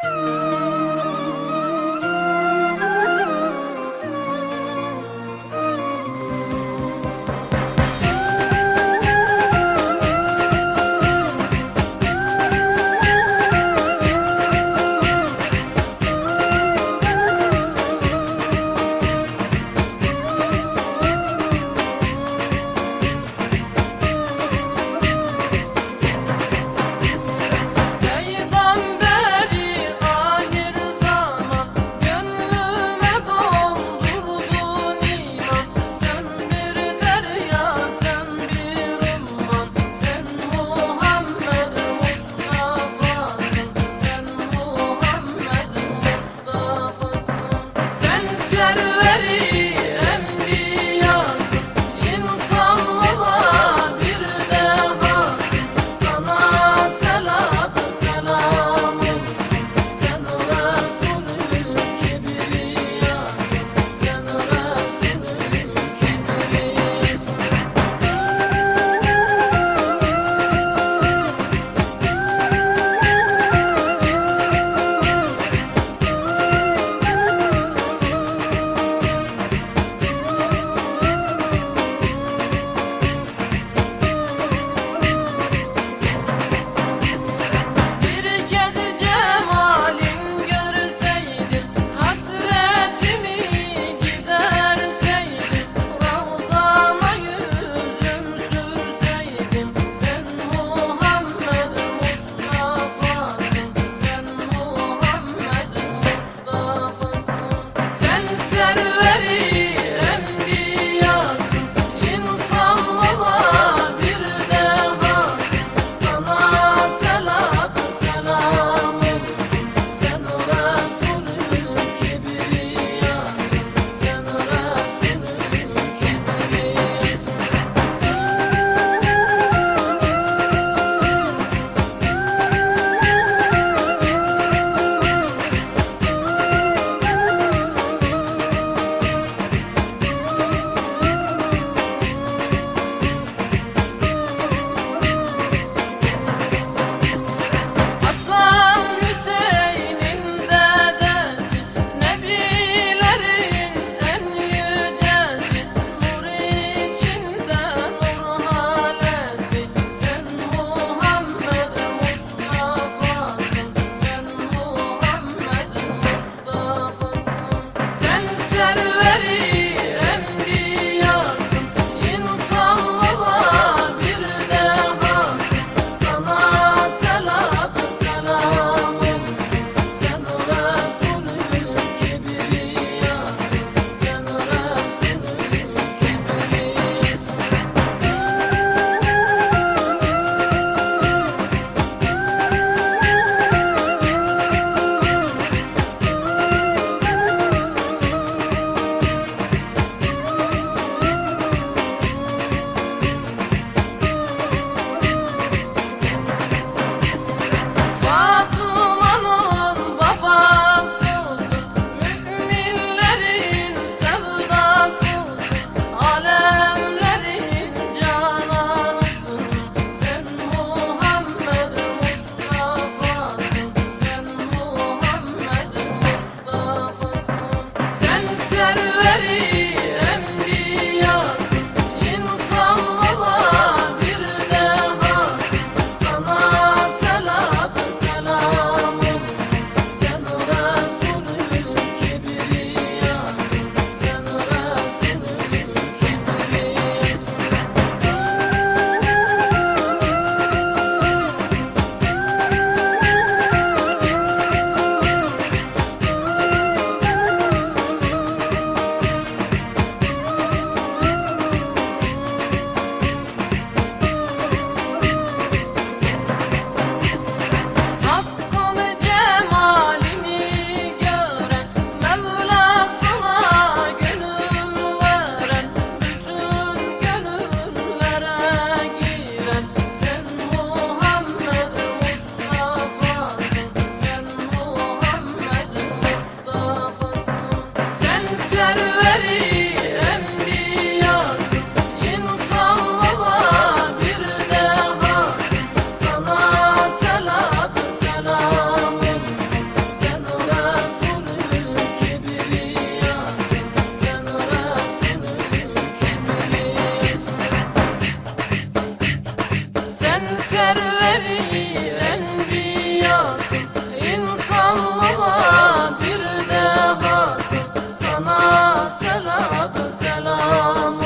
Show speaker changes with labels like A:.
A: Bye. serveri enbiyası insanlığa bir defası sana selat selam.